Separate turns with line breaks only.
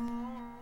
Mm-hmm.